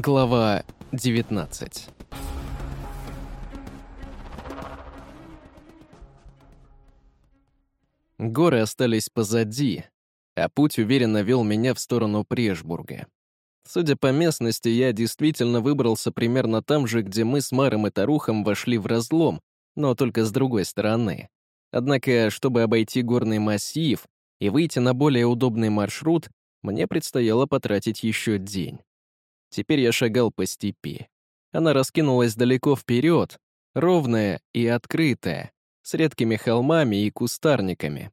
Глава 19 Горы остались позади, а путь уверенно вел меня в сторону Прешбурга. Судя по местности, я действительно выбрался примерно там же, где мы с Маром и Тарухом вошли в разлом, но только с другой стороны. Однако, чтобы обойти горный массив и выйти на более удобный маршрут, мне предстояло потратить еще день. Теперь я шагал по степи. Она раскинулась далеко вперед, ровная и открытая, с редкими холмами и кустарниками.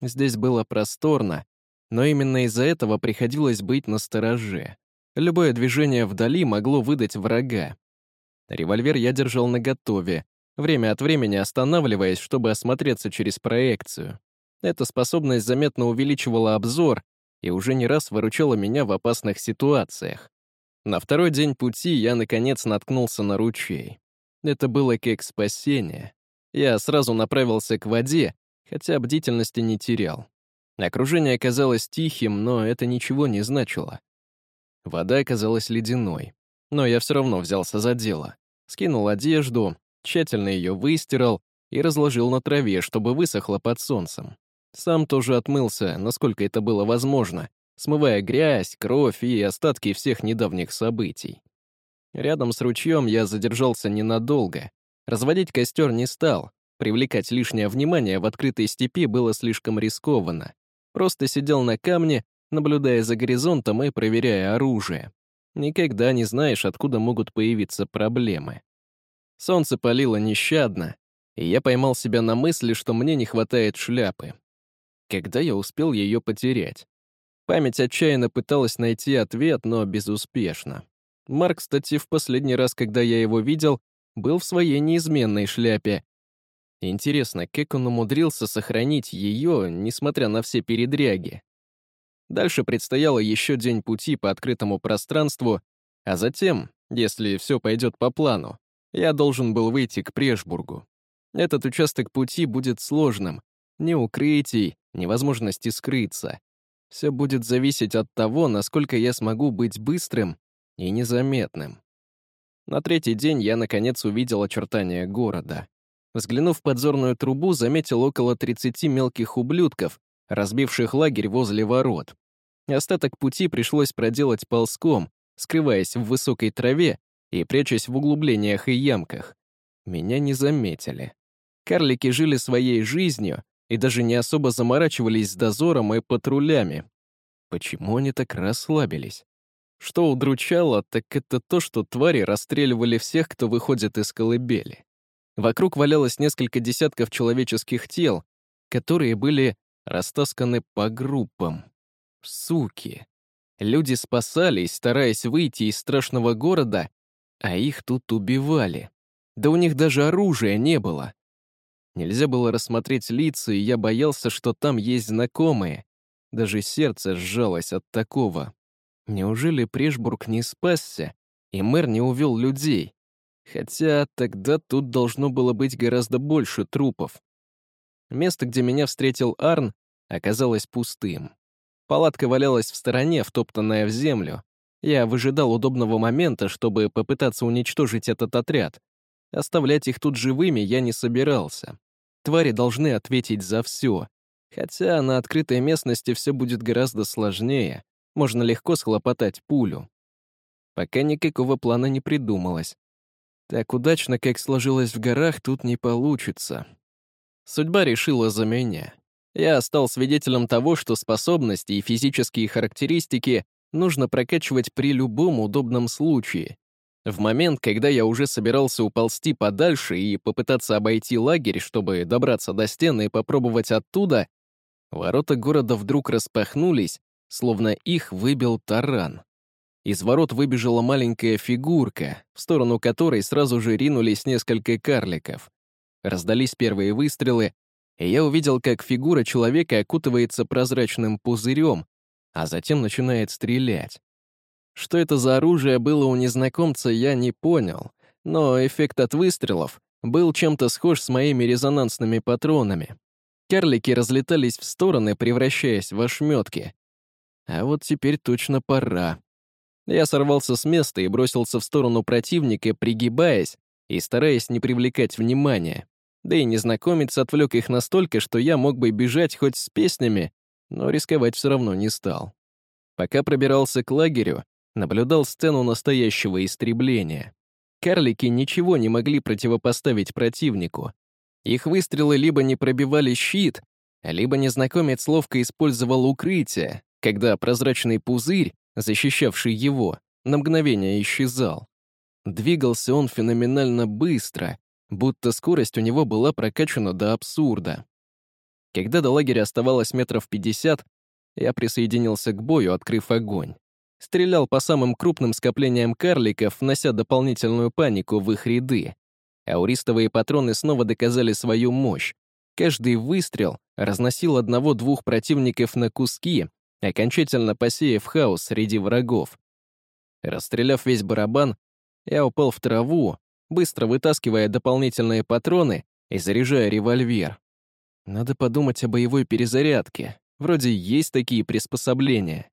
Здесь было просторно, но именно из-за этого приходилось быть настороже. Любое движение вдали могло выдать врага. Револьвер я держал наготове, время от времени останавливаясь, чтобы осмотреться через проекцию. Эта способность заметно увеличивала обзор и уже не раз выручала меня в опасных ситуациях. На второй день пути я, наконец, наткнулся на ручей. Это было как спасение. Я сразу направился к воде, хотя бдительности не терял. Окружение казалось тихим, но это ничего не значило. Вода оказалась ледяной, но я все равно взялся за дело. Скинул одежду, тщательно ее выстирал и разложил на траве, чтобы высохло под солнцем. Сам тоже отмылся, насколько это было возможно, смывая грязь, кровь и остатки всех недавних событий. Рядом с ручьем я задержался ненадолго. Разводить костер не стал. Привлекать лишнее внимание в открытой степи было слишком рискованно. Просто сидел на камне, наблюдая за горизонтом и проверяя оружие. Никогда не знаешь, откуда могут появиться проблемы. Солнце палило нещадно, и я поймал себя на мысли, что мне не хватает шляпы. Когда я успел ее потерять? Память отчаянно пыталась найти ответ, но безуспешно. Марк, кстати, в последний раз, когда я его видел, был в своей неизменной шляпе. Интересно, как он умудрился сохранить ее, несмотря на все передряги? Дальше предстояло еще день пути по открытому пространству, а затем, если все пойдет по плану, я должен был выйти к Прешбургу. Этот участок пути будет сложным. Ни укрытий, ни возможности скрыться. Все будет зависеть от того, насколько я смогу быть быстрым и незаметным. На третий день я, наконец, увидел очертания города. Взглянув в подзорную трубу, заметил около 30 мелких ублюдков, разбивших лагерь возле ворот. Остаток пути пришлось проделать ползком, скрываясь в высокой траве и прячась в углублениях и ямках. Меня не заметили. Карлики жили своей жизнью и даже не особо заморачивались с дозором и патрулями. Почему они так расслабились? Что удручало, так это то, что твари расстреливали всех, кто выходит из колыбели. Вокруг валялось несколько десятков человеческих тел, которые были растасканы по группам. Суки. Люди спасались, стараясь выйти из страшного города, а их тут убивали. Да у них даже оружия не было. Нельзя было рассмотреть лица, и я боялся, что там есть знакомые. Даже сердце сжалось от такого. Неужели Прешбург не спасся, и мэр не увел людей? Хотя тогда тут должно было быть гораздо больше трупов. Место, где меня встретил Арн, оказалось пустым. Палатка валялась в стороне, втоптанная в землю. Я выжидал удобного момента, чтобы попытаться уничтожить этот отряд. Оставлять их тут живыми я не собирался. Твари должны ответить за все. Хотя на открытой местности все будет гораздо сложнее. Можно легко схлопотать пулю. Пока никакого плана не придумалось. Так удачно, как сложилось в горах, тут не получится. Судьба решила за меня. Я стал свидетелем того, что способности и физические характеристики нужно прокачивать при любом удобном случае. В момент, когда я уже собирался уползти подальше и попытаться обойти лагерь, чтобы добраться до стены и попробовать оттуда, ворота города вдруг распахнулись, словно их выбил таран. Из ворот выбежала маленькая фигурка, в сторону которой сразу же ринулись несколько карликов. Раздались первые выстрелы, и я увидел, как фигура человека окутывается прозрачным пузырем, а затем начинает стрелять. Что это за оружие было у незнакомца, я не понял, но эффект от выстрелов был чем-то схож с моими резонансными патронами. Карлики разлетались в стороны, превращаясь в ошметки. А вот теперь точно пора. Я сорвался с места и бросился в сторону противника, пригибаясь и стараясь не привлекать внимания. Да и незнакомец отвлек их настолько, что я мог бы бежать хоть с песнями, но рисковать все равно не стал. Пока пробирался к лагерю, наблюдал сцену настоящего истребления. Карлики ничего не могли противопоставить противнику. Их выстрелы либо не пробивали щит, либо незнакомец ловко использовал укрытие, когда прозрачный пузырь, защищавший его, на мгновение исчезал. Двигался он феноменально быстро, будто скорость у него была прокачана до абсурда. Когда до лагеря оставалось метров пятьдесят, я присоединился к бою, открыв огонь. Стрелял по самым крупным скоплениям карликов, внося дополнительную панику в их ряды. Ауристовые патроны снова доказали свою мощь. Каждый выстрел разносил одного-двух противников на куски, окончательно посеяв хаос среди врагов. Расстреляв весь барабан, я упал в траву, быстро вытаскивая дополнительные патроны и заряжая револьвер. Надо подумать о боевой перезарядке. Вроде есть такие приспособления.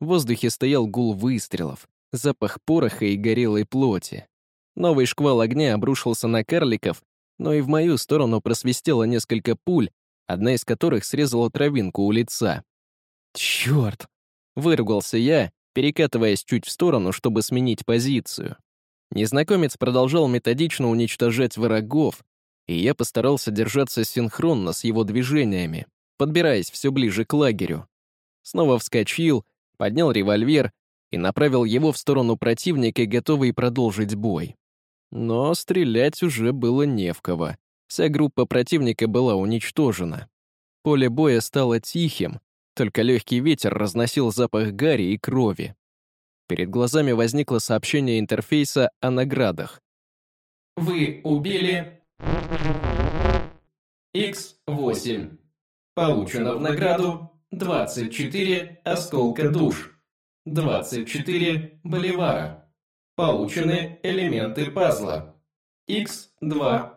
В воздухе стоял гул выстрелов, запах пороха и горелой плоти. Новый шквал огня обрушился на карликов, но и в мою сторону просвистело несколько пуль, одна из которых срезала травинку у лица. «Чёрт!» — выругался я, перекатываясь чуть в сторону, чтобы сменить позицию. Незнакомец продолжал методично уничтожать врагов, и я постарался держаться синхронно с его движениями, подбираясь все ближе к лагерю. Снова вскочил, поднял револьвер и направил его в сторону противника, готовый продолжить бой. Но стрелять уже было не в кого. Вся группа противника была уничтожена. Поле боя стало тихим, только легкий ветер разносил запах гари и крови. Перед глазами возникло сообщение интерфейса о наградах. Вы убили X8. Получено в награду 24 осколка душ, 24 боливара. Получены элементы пазла. X2.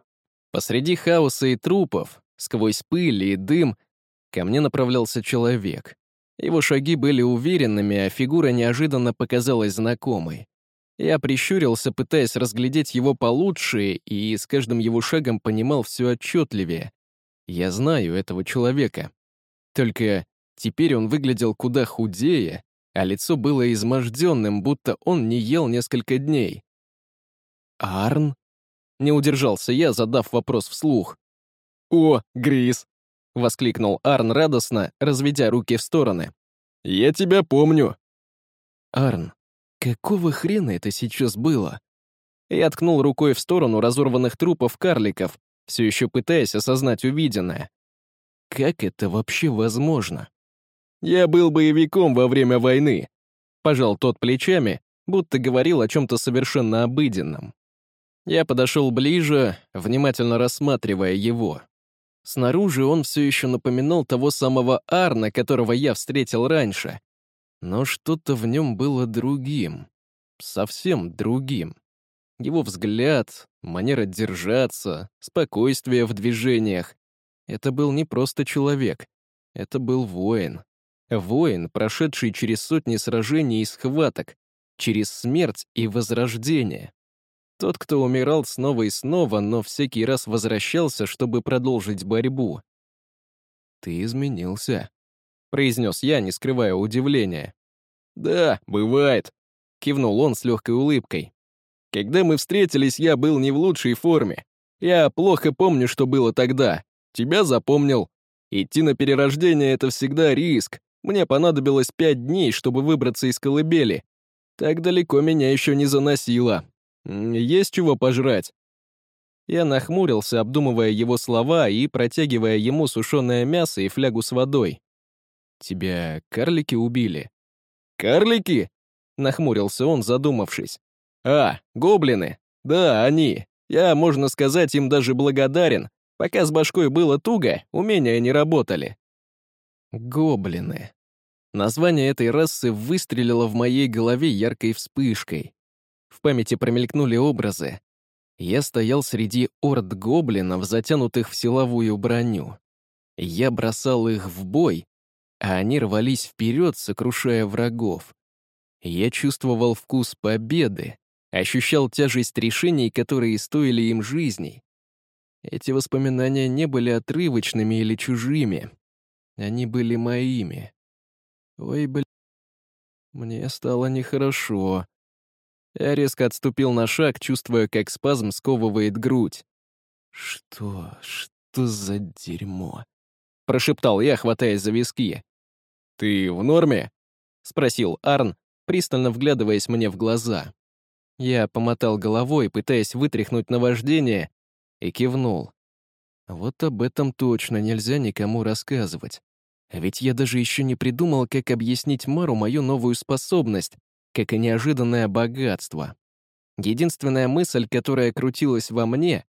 Посреди хаоса и трупов, сквозь пыль и дым, ко мне направлялся человек. Его шаги были уверенными, а фигура неожиданно показалась знакомой. Я прищурился, пытаясь разглядеть его получше, и с каждым его шагом понимал все отчетливее. Я знаю этого человека. Только теперь он выглядел куда худее, а лицо было изможденным, будто он не ел несколько дней. «Арн?» — не удержался я, задав вопрос вслух. «О, Грис, — воскликнул Арн радостно, разведя руки в стороны. «Я тебя помню!» «Арн, какого хрена это сейчас было?» Я ткнул рукой в сторону разорванных трупов карликов, все еще пытаясь осознать увиденное. Как это вообще возможно? «Я был боевиком во время войны», — пожал тот плечами, будто говорил о чем-то совершенно обыденном. Я подошел ближе, внимательно рассматривая его. Снаружи он все еще напоминал того самого Арна, которого я встретил раньше. Но что-то в нем было другим. Совсем другим. Его взгляд, манера держаться, спокойствие в движениях. Это был не просто человек. Это был воин. Воин, прошедший через сотни сражений и схваток, через смерть и возрождение. Тот, кто умирал снова и снова, но всякий раз возвращался, чтобы продолжить борьбу. «Ты изменился», — произнес я, не скрывая удивления. «Да, бывает», — кивнул он с легкой улыбкой. «Когда мы встретились, я был не в лучшей форме. Я плохо помню, что было тогда. Тебя запомнил. Идти на перерождение — это всегда риск. Мне понадобилось пять дней, чтобы выбраться из колыбели. Так далеко меня еще не заносило. Есть чего пожрать?» Я нахмурился, обдумывая его слова и протягивая ему сушеное мясо и флягу с водой. «Тебя карлики убили?» «Карлики?» — нахмурился он, задумавшись. «А, гоблины. Да, они. Я, можно сказать, им даже благодарен. Пока с башкой было туго, умения не работали». Гоблины. Название этой расы выстрелило в моей голове яркой вспышкой. В памяти промелькнули образы. Я стоял среди орд гоблинов, затянутых в силовую броню. Я бросал их в бой, а они рвались вперед, сокрушая врагов. Я чувствовал вкус победы, ощущал тяжесть решений, которые стоили им жизней. Эти воспоминания не были отрывочными или чужими. Они были моими. Ой, блин, мне стало нехорошо. Я резко отступил на шаг, чувствуя, как спазм сковывает грудь. «Что? Что за дерьмо?» — прошептал я, хватаясь за виски. «Ты в норме?» — спросил Арн, пристально вглядываясь мне в глаза. Я помотал головой, пытаясь вытряхнуть наваждение, и кивнул. Вот об этом точно нельзя никому рассказывать. Ведь я даже еще не придумал, как объяснить Мару мою новую способность, как и неожиданное богатство. Единственная мысль, которая крутилась во мне,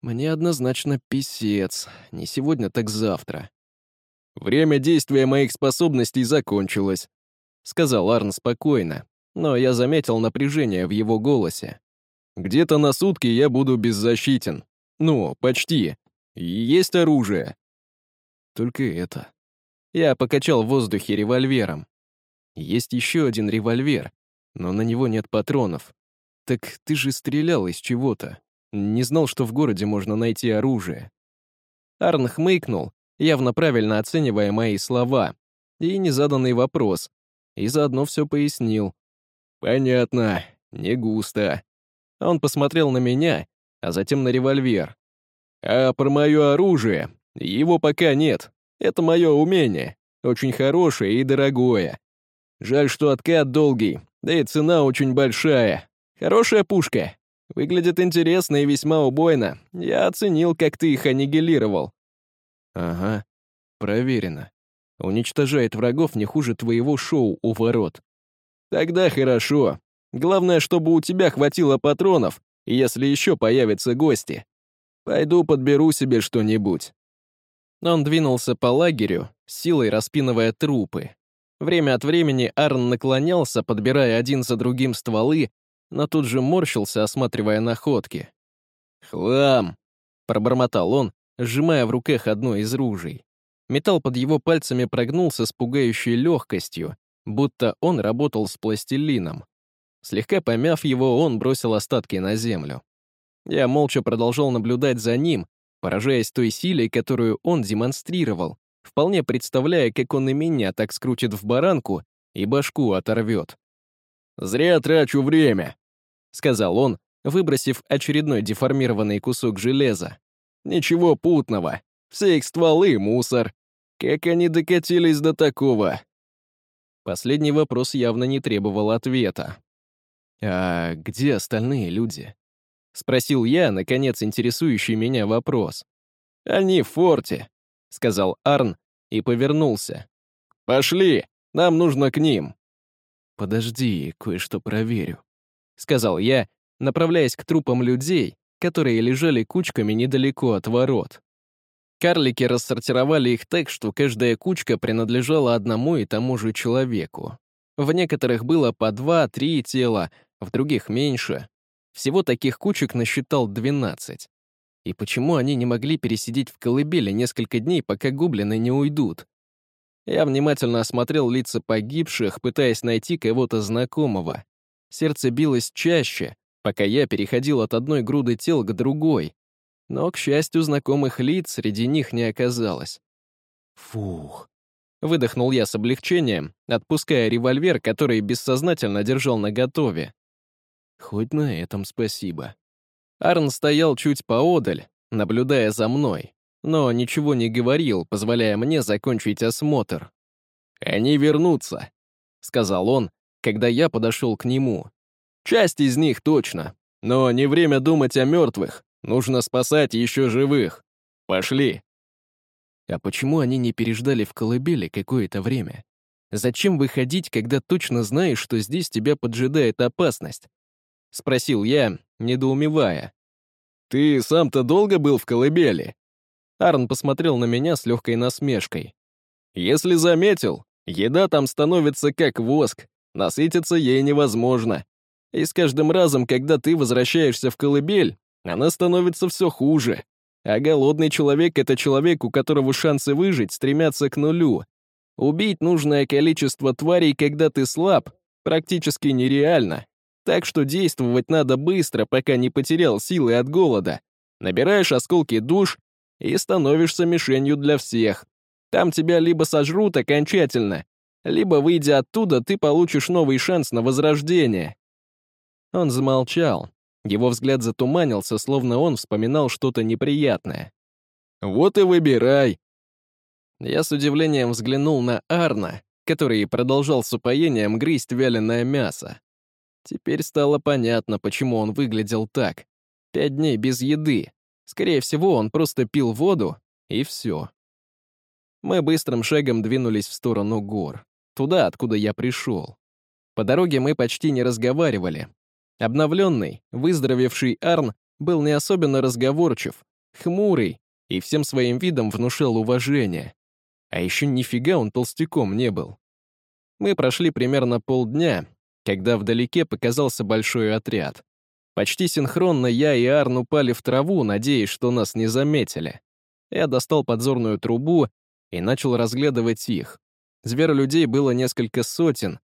мне однозначно писец, не сегодня, так завтра. «Время действия моих способностей закончилось», — сказал Арн спокойно, но я заметил напряжение в его голосе. «Где-то на сутки я буду беззащитен. Ну, почти. Есть оружие». Только это. Я покачал в воздухе револьвером. Есть еще один револьвер, но на него нет патронов. Так ты же стрелял из чего-то. Не знал, что в городе можно найти оружие. Арн хмыкнул, явно правильно оценивая мои слова, и незаданный вопрос, и заодно все пояснил. «Понятно, не густо». Он посмотрел на меня, а затем на револьвер. «А про мое оружие? Его пока нет. Это мое умение. Очень хорошее и дорогое. Жаль, что откат долгий, да и цена очень большая. Хорошая пушка. Выглядит интересно и весьма убойно. Я оценил, как ты их аннигилировал». «Ага, проверено. Уничтожает врагов не хуже твоего шоу у ворот». «Тогда хорошо. Главное, чтобы у тебя хватило патронов, если еще появятся гости. Пойду подберу себе что-нибудь». Он двинулся по лагерю, силой распинывая трупы. Время от времени Арн наклонялся, подбирая один за другим стволы, но тут же морщился, осматривая находки. «Хлам!» — пробормотал он, сжимая в руках одно из ружей. Металл под его пальцами прогнулся с пугающей легкостью, будто он работал с пластилином. Слегка помяв его, он бросил остатки на землю. Я молча продолжал наблюдать за ним, поражаясь той силой, которую он демонстрировал, вполне представляя, как он и меня так скрутит в баранку и башку оторвет. «Зря трачу время», — сказал он, выбросив очередной деформированный кусок железа. «Ничего путного. Все их стволы — мусор. Как они докатились до такого?» Последний вопрос явно не требовал ответа. «А где остальные люди?» — спросил я, наконец, интересующий меня вопрос. «Они в форте», — сказал Арн и повернулся. «Пошли, нам нужно к ним». «Подожди, кое-что проверю», — сказал я, направляясь к трупам людей, которые лежали кучками недалеко от ворот. Карлики рассортировали их так, что каждая кучка принадлежала одному и тому же человеку. В некоторых было по два-три тела, в других меньше. Всего таких кучек насчитал 12. И почему они не могли пересидеть в колыбели несколько дней, пока гоблины не уйдут? Я внимательно осмотрел лица погибших, пытаясь найти кого-то знакомого. Сердце билось чаще, пока я переходил от одной груды тел к другой. Но, к счастью, знакомых лиц среди них не оказалось. Фух. Выдохнул я с облегчением, отпуская револьвер, который бессознательно держал наготове. Хоть на этом спасибо. Арн стоял чуть поодаль, наблюдая за мной, но ничего не говорил, позволяя мне закончить осмотр. «Они вернутся», — сказал он, когда я подошел к нему. «Часть из них точно, но не время думать о мертвых, нужно спасать еще живых. Пошли». А почему они не переждали в колыбели какое-то время? Зачем выходить, когда точно знаешь, что здесь тебя поджидает опасность? — спросил я, недоумевая. «Ты сам-то долго был в колыбели?» Арн посмотрел на меня с легкой насмешкой. «Если заметил, еда там становится как воск, насытиться ей невозможно. И с каждым разом, когда ты возвращаешься в колыбель, она становится все хуже. А голодный человек — это человек, у которого шансы выжить стремятся к нулю. Убить нужное количество тварей, когда ты слаб, практически нереально. Так что действовать надо быстро, пока не потерял силы от голода. Набираешь осколки душ и становишься мишенью для всех. Там тебя либо сожрут окончательно, либо, выйдя оттуда, ты получишь новый шанс на возрождение. Он замолчал. Его взгляд затуманился, словно он вспоминал что-то неприятное. «Вот и выбирай!» Я с удивлением взглянул на Арна, который продолжал с упоением грызть вяленое мясо. Теперь стало понятно, почему он выглядел так. Пять дней без еды. Скорее всего, он просто пил воду, и все. Мы быстрым шагом двинулись в сторону гор, туда, откуда я пришел. По дороге мы почти не разговаривали. Обновленный, выздоровевший Арн был не особенно разговорчив, хмурый и всем своим видом внушал уважение. А еще нифига он толстяком не был. Мы прошли примерно полдня, когда вдалеке показался большой отряд. Почти синхронно я и Арн упали в траву, надеясь, что нас не заметили. Я достал подзорную трубу и начал разглядывать их. Зверолюдей было несколько сотен.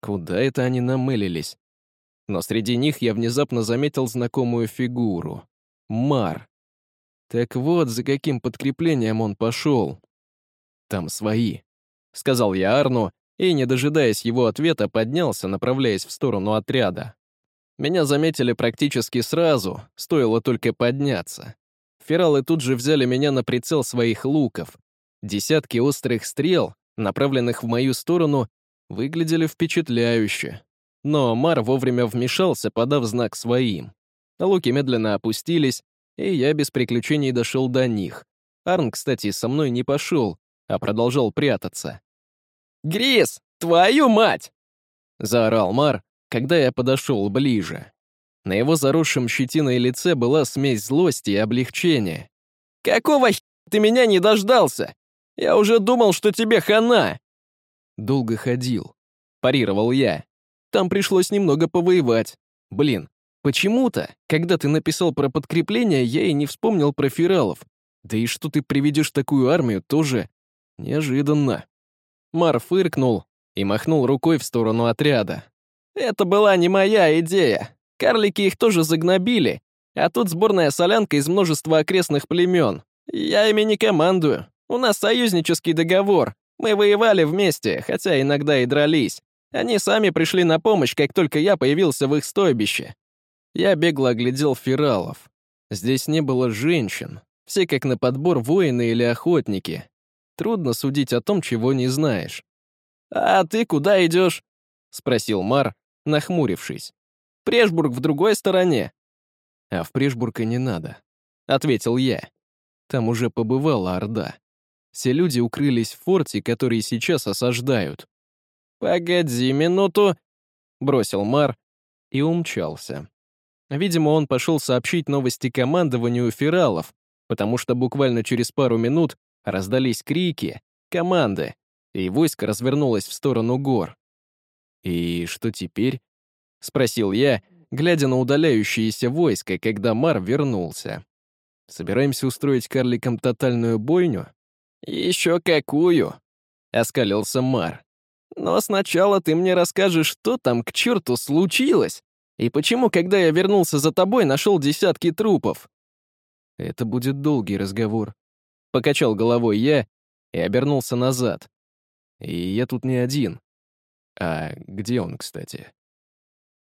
Куда это они намылились? Но среди них я внезапно заметил знакомую фигуру. Мар. Так вот, за каким подкреплением он пошел. Там свои. Сказал я Арну, и, не дожидаясь его ответа, поднялся, направляясь в сторону отряда. Меня заметили практически сразу, стоило только подняться. Фералы тут же взяли меня на прицел своих луков. Десятки острых стрел, направленных в мою сторону, выглядели впечатляюще. Но Мар вовремя вмешался, подав знак своим. Луки медленно опустились, и я без приключений дошел до них. Арн, кстати, со мной не пошел, а продолжал прятаться. «Грис, твою мать!» — заорал Мар, когда я подошел ближе. На его заросшем щетиной лице была смесь злости и облегчения. «Какого х... ты меня не дождался? Я уже думал, что тебе хана!» «Долго ходил», — парировал я. «Там пришлось немного повоевать. Блин, почему-то, когда ты написал про подкрепление, я и не вспомнил про фиралов. Да и что ты приведешь такую армию, тоже неожиданно». Мар фыркнул и махнул рукой в сторону отряда. «Это была не моя идея. Карлики их тоже загнобили, а тут сборная солянка из множества окрестных племен. Я ими не командую. У нас союзнический договор. Мы воевали вместе, хотя иногда и дрались. Они сами пришли на помощь, как только я появился в их стойбище. Я бегло оглядел фиралов. Здесь не было женщин. Все как на подбор воины или охотники. Трудно судить о том, чего не знаешь. «А ты куда идешь? спросил Мар, нахмурившись. «Прешбург в другой стороне». «А в Прешбург и не надо», — ответил я. Там уже побывала Орда. Все люди укрылись в форте, который сейчас осаждают. «Погоди минуту», — бросил Мар и умчался. Видимо, он пошел сообщить новости командованию фералов, потому что буквально через пару минут раздались крики, команды, и войско развернулось в сторону гор. «И что теперь?» — спросил я, глядя на удаляющееся войско, когда Мар вернулся. «Собираемся устроить карликам тотальную бойню?» «Еще какую!» — оскалился Мар. «Но сначала ты мне расскажешь, что там к черту случилось, и почему, когда я вернулся за тобой, нашел десятки трупов?» «Это будет долгий разговор», — покачал головой я и обернулся назад. «И я тут не один. А где он, кстати?»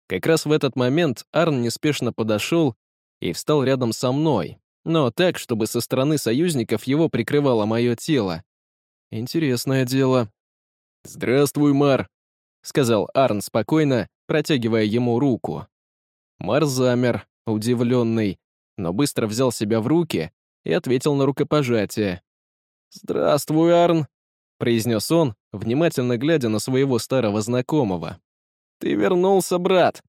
Как раз в этот момент Арн неспешно подошел и встал рядом со мной, но так, чтобы со стороны союзников его прикрывало мое тело. Интересное дело. «Здравствуй, Мар», — сказал Арн спокойно, протягивая ему руку. Мар замер, удивленный, но быстро взял себя в руки и ответил на рукопожатие. «Здравствуй, Арн», — произнес он, внимательно глядя на своего старого знакомого. «Ты вернулся, брат.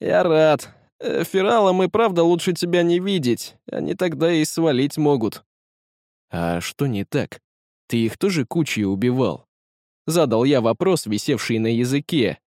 Я рад. Э, Фералам и правда лучше тебя не видеть, они тогда и свалить могут». «А что не так? Ты их тоже кучей убивал?» Задал я вопрос, висевший на языке.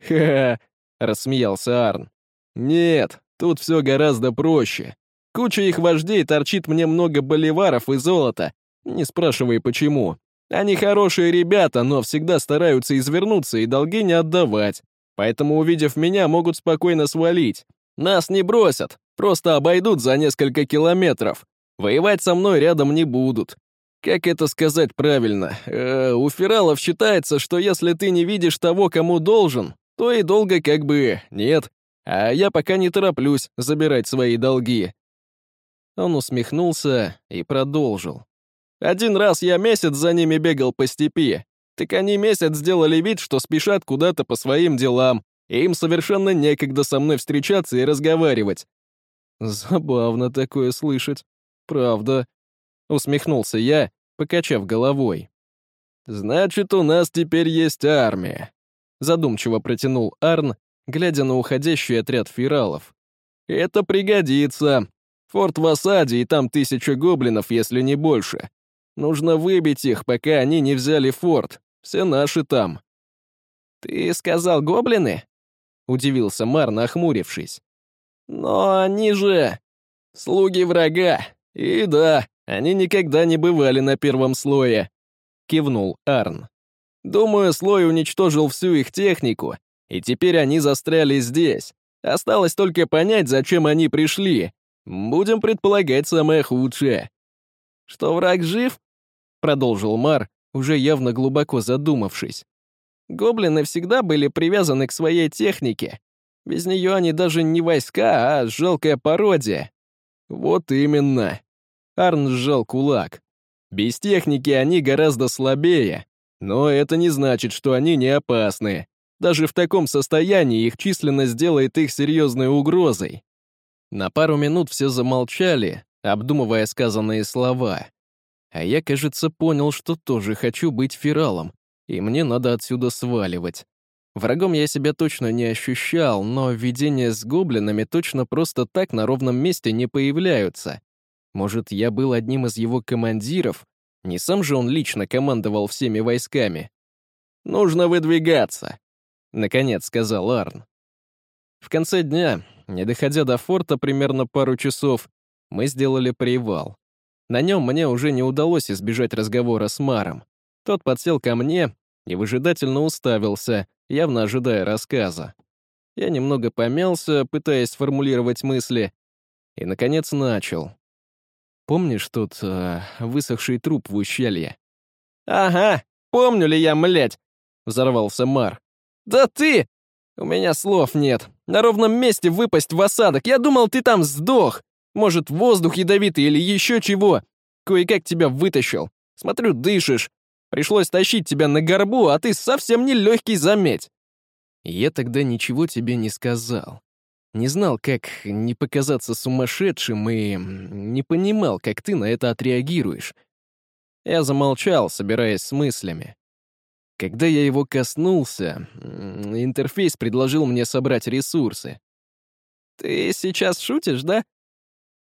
«Ха-ха», — рассмеялся Арн. «Нет, тут все гораздо проще. Куча их вождей торчит мне много боливаров и золота. Не спрашивай, почему. Они хорошие ребята, но всегда стараются извернуться и долги не отдавать. поэтому, увидев меня, могут спокойно свалить. Нас не бросят, просто обойдут за несколько километров. Воевать со мной рядом не будут. Как это сказать правильно? Э, у фералов считается, что если ты не видишь того, кому должен, то и долго как бы нет. А я пока не тороплюсь забирать свои долги. Он усмехнулся и продолжил. Один раз я месяц за ними бегал по степи. Так они месяц сделали вид, что спешат куда-то по своим делам, и им совершенно некогда со мной встречаться и разговаривать. Забавно такое слышать. Правда. Усмехнулся я, покачав головой. «Значит, у нас теперь есть армия», — задумчиво протянул Арн, глядя на уходящий отряд фиралов. «Это пригодится. Форт в осаде, и там тысяча гоблинов, если не больше. Нужно выбить их, пока они не взяли форт. Все наши там». «Ты сказал гоблины?» — удивился Мар, нахмурившись. «Но они же... слуги врага. И да, они никогда не бывали на первом слое», — кивнул Арн. «Думаю, слой уничтожил всю их технику, и теперь они застряли здесь. Осталось только понять, зачем они пришли. Будем предполагать самое худшее». «Что враг жив?» — продолжил Мар, уже явно глубоко задумавшись. Гоблины всегда были привязаны к своей технике. Без нее они даже не войска, а жалкая пародия. Вот именно. Арн сжал кулак. Без техники они гораздо слабее, но это не значит, что они не опасны. Даже в таком состоянии их численность делает их серьезной угрозой. На пару минут все замолчали, обдумывая сказанные слова. А я, кажется, понял, что тоже хочу быть фералом, и мне надо отсюда сваливать. Врагом я себя точно не ощущал, но видения с гоблинами точно просто так на ровном месте не появляются. Может, я был одним из его командиров? Не сам же он лично командовал всеми войсками. «Нужно выдвигаться», — наконец сказал Арн. В конце дня, не доходя до форта примерно пару часов, мы сделали привал. На нем мне уже не удалось избежать разговора с Маром. Тот подсел ко мне и выжидательно уставился, явно ожидая рассказа. Я немного помялся, пытаясь сформулировать мысли, и, наконец, начал. «Помнишь тот э, высохший труп в ущелье?» «Ага, помню ли я, млять!» — взорвался Мар. «Да ты! У меня слов нет. На ровном месте выпасть в осадок. Я думал, ты там сдох. Может, воздух ядовитый или еще чего. Кое-как тебя вытащил. Смотрю, дышишь. Пришлось тащить тебя на горбу, а ты совсем не легкий, заметь. Я тогда ничего тебе не сказал. Не знал, как не показаться сумасшедшим и не понимал, как ты на это отреагируешь. Я замолчал, собираясь с мыслями. Когда я его коснулся, интерфейс предложил мне собрать ресурсы. «Ты сейчас шутишь, да?»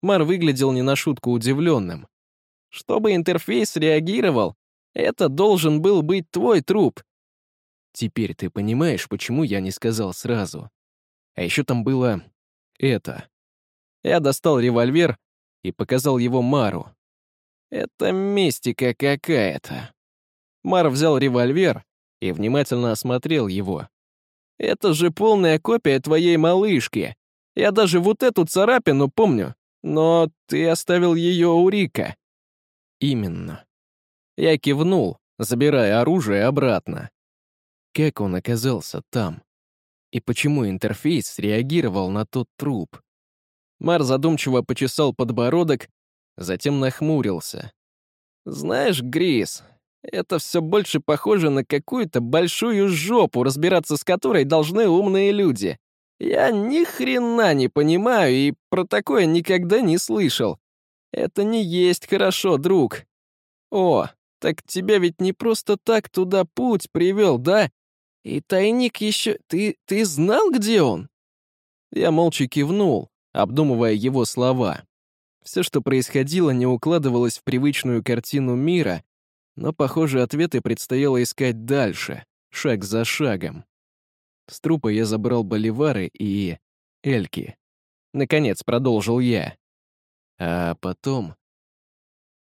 Мар выглядел не на шутку удивленным. «Чтобы интерфейс реагировал, это должен был быть твой труп. Теперь ты понимаешь, почему я не сказал сразу. А еще там было это. Я достал револьвер и показал его Мару. Это мистика какая-то. Мар взял револьвер и внимательно осмотрел его. Это же полная копия твоей малышки. Я даже вот эту царапину помню, но ты оставил ее у Рика. Именно. Я кивнул, забирая оружие обратно. Как он оказался там? И почему интерфейс среагировал на тот труп? Мар задумчиво почесал подбородок, затем нахмурился. «Знаешь, Грис, это все больше похоже на какую-то большую жопу, разбираться с которой должны умные люди. Я ни хрена не понимаю и про такое никогда не слышал. Это не есть хорошо, друг. О, так тебя ведь не просто так туда путь привел, да? И тайник еще... Ты, ты знал, где он?» Я молча кивнул, обдумывая его слова. Все, что происходило, не укладывалось в привычную картину мира, но, похоже, ответы предстояло искать дальше, шаг за шагом. С трупа я забрал боливары и... эльки. Наконец продолжил я. А потом...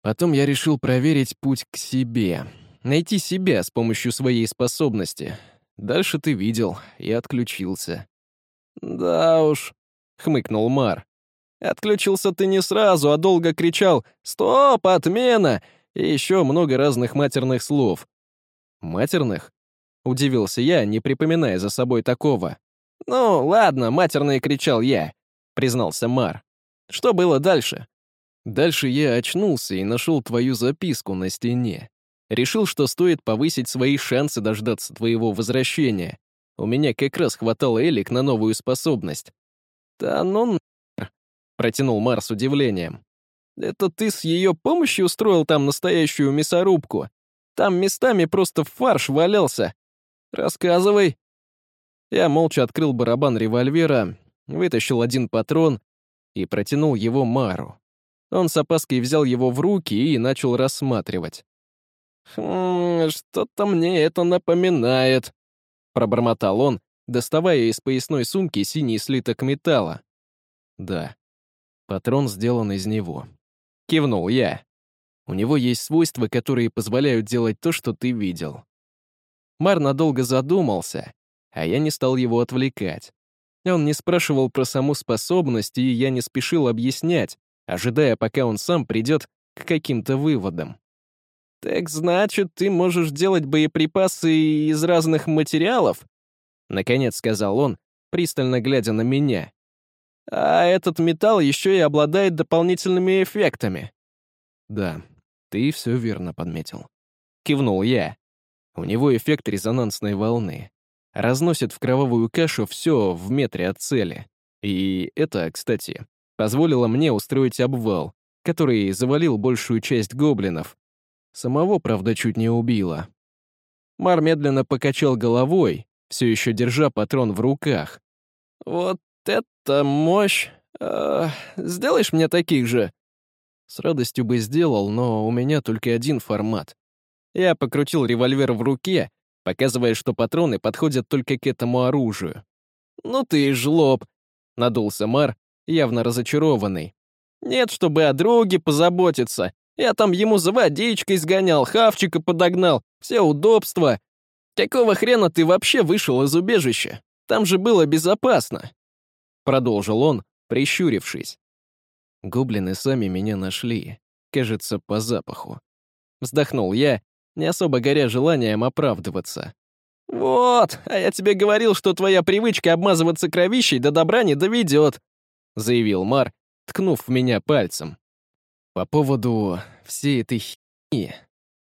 Потом я решил проверить путь к себе, найти себя с помощью своей способности. Дальше ты видел и отключился. «Да уж», — хмыкнул Мар. «Отключился ты не сразу, а долго кричал «Стоп, отмена!» И еще много разных матерных слов». «Матерных?» — удивился я, не припоминая за собой такого. «Ну, ладно, матерные кричал я», — признался Мар. «Что было дальше?» Дальше я очнулся и нашел твою записку на стене. Решил, что стоит повысить свои шансы дождаться твоего возвращения. У меня как раз хватало элик на новую способность. «Да ну протянул Мар с удивлением. «Это ты с ее помощью устроил там настоящую мясорубку? Там местами просто фарш валялся. Рассказывай». Я молча открыл барабан револьвера, вытащил один патрон и протянул его Мару. Он с опаской взял его в руки и начал рассматривать. «Хм, что-то мне это напоминает», — пробормотал он, доставая из поясной сумки синий слиток металла. «Да, патрон сделан из него». Кивнул я. У него есть свойства, которые позволяют делать то, что ты видел. Мар надолго задумался, а я не стал его отвлекать. Он не спрашивал про саму способность, и я не спешил объяснять, ожидая, пока он сам придет к каким-то выводам. «Так значит, ты можешь делать боеприпасы из разных материалов?» Наконец сказал он, пристально глядя на меня. «А этот металл еще и обладает дополнительными эффектами». «Да, ты все верно подметил». Кивнул я. У него эффект резонансной волны разносит в кровавую кашу все в метре от цели. И это, кстати, позволило мне устроить обвал, который завалил большую часть гоблинов. Самого, правда, чуть не убило. Мар медленно покачал головой, все еще держа патрон в руках. «Вот это мощь! Э, сделаешь мне таких же?» С радостью бы сделал, но у меня только один формат. Я покрутил револьвер в руке показывая, что патроны подходят только к этому оружию. «Ну ты жлоб!» — надулся Мар, явно разочарованный. «Нет, чтобы о друге позаботиться. Я там ему за водичкой сгонял, хавчика подогнал, все удобства. Какого хрена ты вообще вышел из убежища? Там же было безопасно!» Продолжил он, прищурившись. Гоблины сами меня нашли, кажется, по запаху. Вздохнул я не особо горя желанием оправдываться. «Вот, а я тебе говорил, что твоя привычка обмазываться кровищей до добра не доведет», — заявил Мар, ткнув в меня пальцем. «По поводу всей этой хи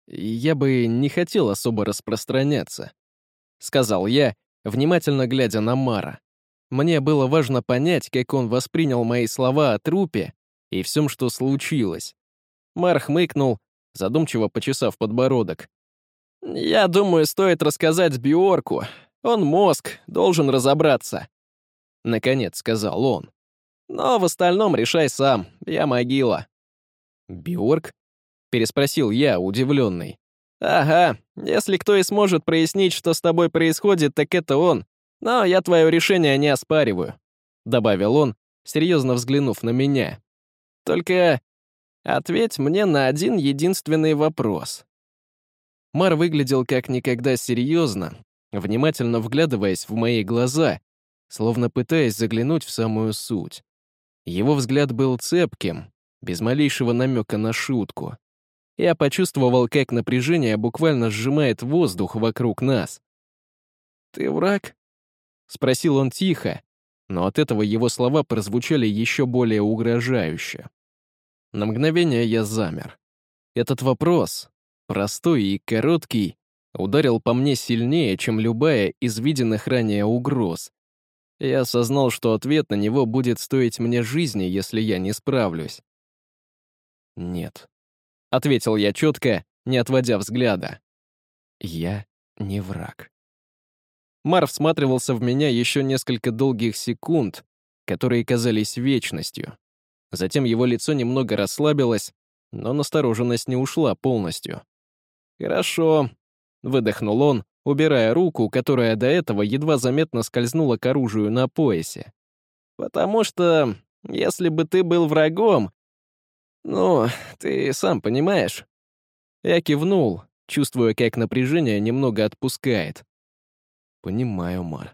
я бы не хотел особо распространяться», — сказал я, внимательно глядя на Мара. Мне было важно понять, как он воспринял мои слова о трупе и всем, что случилось. Мар хмыкнул, задумчиво почесав подбородок. «Я думаю, стоит рассказать Биорку. Он мозг, должен разобраться», — наконец сказал он. «Но в остальном решай сам, я могила». «Биорк?» — переспросил я, удивленный. «Ага, если кто и сможет прояснить, что с тобой происходит, так это он. Но я твое решение не оспариваю», — добавил он, серьезно взглянув на меня. «Только Ответь мне на один единственный вопрос». Мар выглядел как никогда серьезно, внимательно вглядываясь в мои глаза, словно пытаясь заглянуть в самую суть. Его взгляд был цепким, без малейшего намека на шутку. Я почувствовал, как напряжение буквально сжимает воздух вокруг нас. «Ты враг?» — спросил он тихо, но от этого его слова прозвучали еще более угрожающе. На мгновение я замер. Этот вопрос, простой и короткий, ударил по мне сильнее, чем любая из виденных ранее угроз. Я осознал, что ответ на него будет стоить мне жизни, если я не справлюсь. «Нет», — ответил я четко, не отводя взгляда. «Я не враг». Мар всматривался в меня еще несколько долгих секунд, которые казались вечностью. Затем его лицо немного расслабилось, но настороженность не ушла полностью. «Хорошо», — выдохнул он, убирая руку, которая до этого едва заметно скользнула к оружию на поясе. «Потому что, если бы ты был врагом... Ну, ты сам понимаешь». Я кивнул, чувствуя, как напряжение немного отпускает. Понимаю, Мар.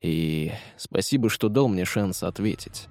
И спасибо, что дал мне шанс ответить.